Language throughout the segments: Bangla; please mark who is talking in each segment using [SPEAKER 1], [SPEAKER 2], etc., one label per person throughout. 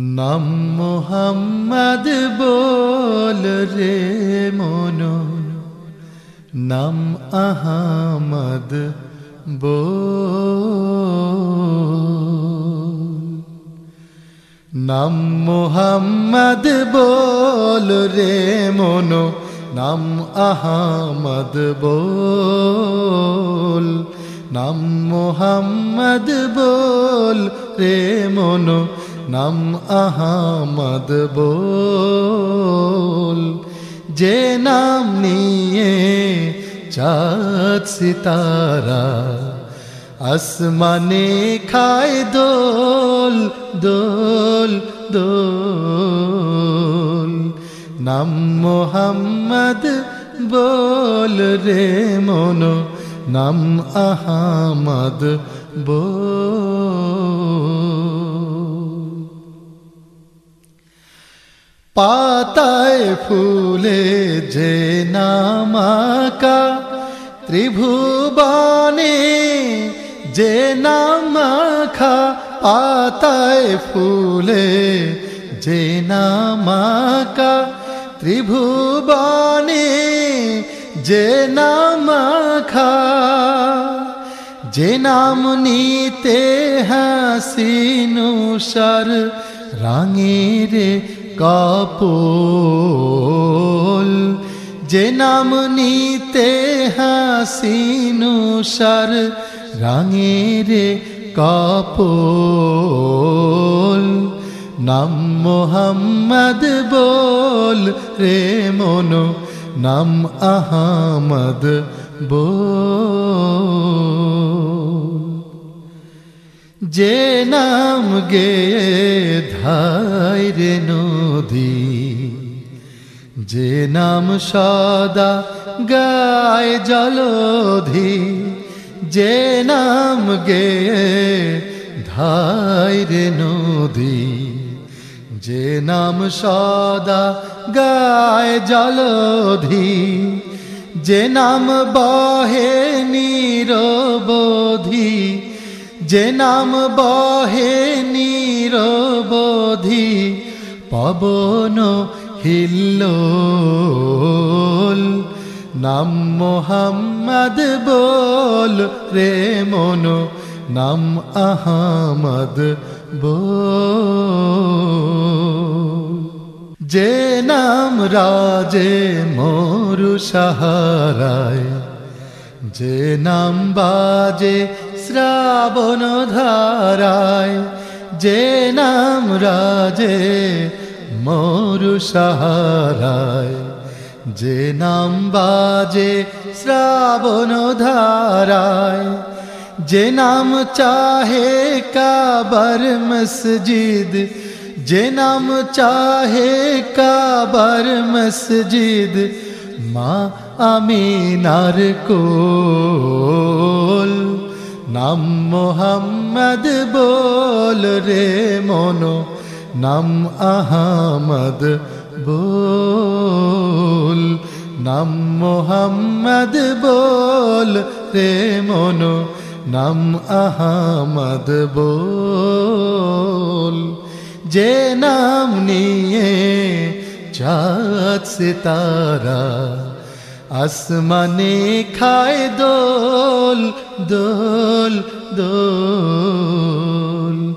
[SPEAKER 1] নাম মোহাম্মদ বল রে মন। নাম আহমদ বল। নাম মোহাম্মদ বল রে মন। নাম আহমদ বল। নাম মোহাম্মদ বল রে মন। নাম আহমদ বল। যে নাম নিয়ে চাঁদ সিতারা, আসমানে খায় দোল দোল দোল। নাম মোহাম্মদ বল রে মন, নাম আহমদ বল। পাতায় ফুলে যে নামাকা, ত্রিভুবনে যে নামাখা, পাতায় ফুলে যে নামাকা, ত্রিভুবনে যে নামাখা। যে নাম নিতে হাসিনুসার রাঙের কাপল, যে নাম নিতে হাসিনুসার রাঙের কাপল। নাম মোহাম্মদ বল রে মনো, নাম আহমদ বল। যে নাম গে ধাইরে নদী যে নাম সদা গায় জলধি, যে নাম গে ধাইরে নদী। যে নাম সদা গায় জলধি, যে নাম বহে নিরবধি, যে নাম বহে নিরবধি পবন হিল্লোল। নাম মোহাম্মদ বল রে মনো, নাম আহমদ বল। যে নাম রাজে মরু সাহারায়, যে নাম বাজে শ্রাবণ ধারায় যে নাম রাজে মরু সাহারায় যে নাম বাজে শ্রাবণ ধারায় যে নাম চাহে কাবার মসজিদ যে নাম চাহে কাবার মসজিদ মা আমিনার কোল নাম মোহাম্মদ বল রে মনো, নাম আহমদ বল। নাম মোহাম্মদ বল রে মনো, নাম আহমদ বল। যে নাম নিয়ে চাঁদ সিতারা আসমানে খায় দোল দোল দোল।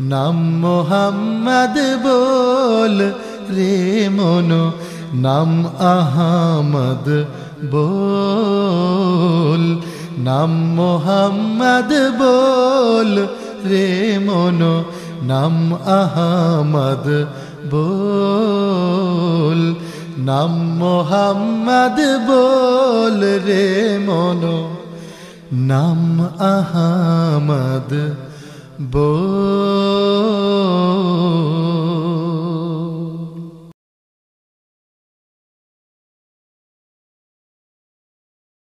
[SPEAKER 1] নাম মোহাম্মদ বল রে মনো, নাম আহমদ বল। নাম মোহাম্মদ বল রে মনো, নাম আহমদ বল। নাম মোহাম্মদ বল রে মনো। নাম আহমদ বল।